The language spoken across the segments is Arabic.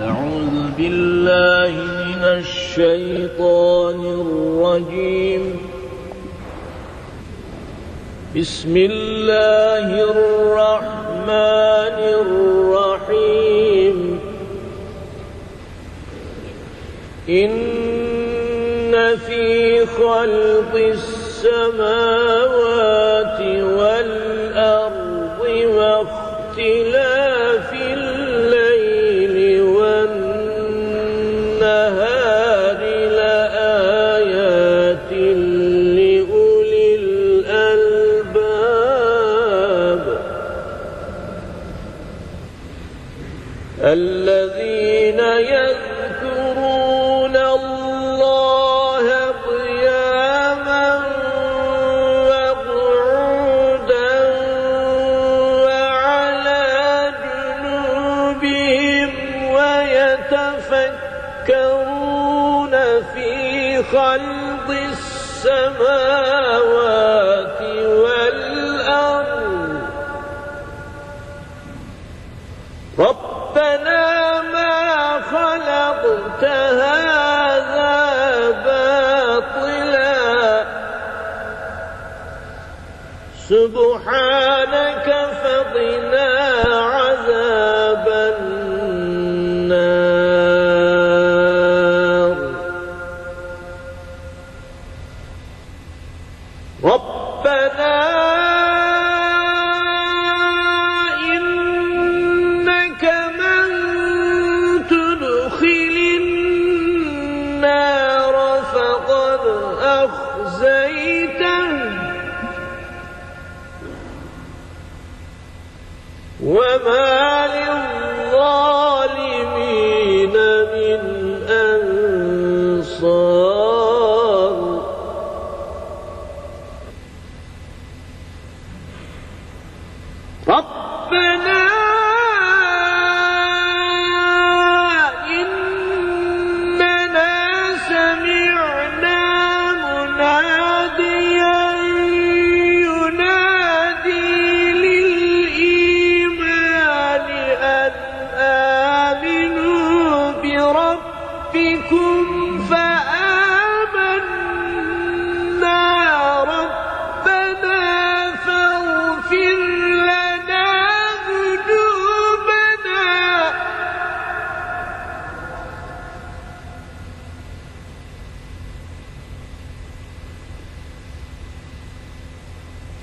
أعوذ بالله من الشيطان الرجيم. بسم الله الرحمن الرحيم. إن في خلق السماوات والأرض خلق السماوات والأرض. ربنا ما خلقت هذا باطلا. سبحانك فقنا أخزيته وما للظالمين من أنصار. ربنا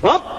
ربنا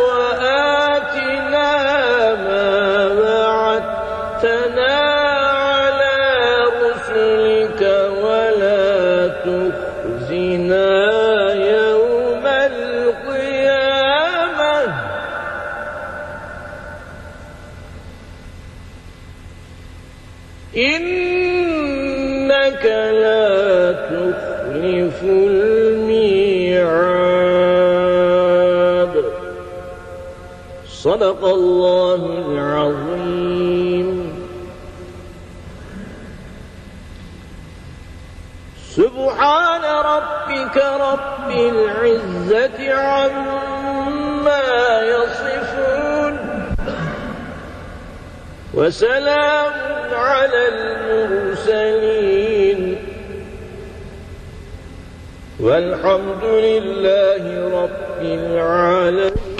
إنك لا تخلف الميعاد. صدق الله العظيم. سبحان ربك رب العزة عما يصفون. وسلام على المرسلين. والحمد لله رب العالمين.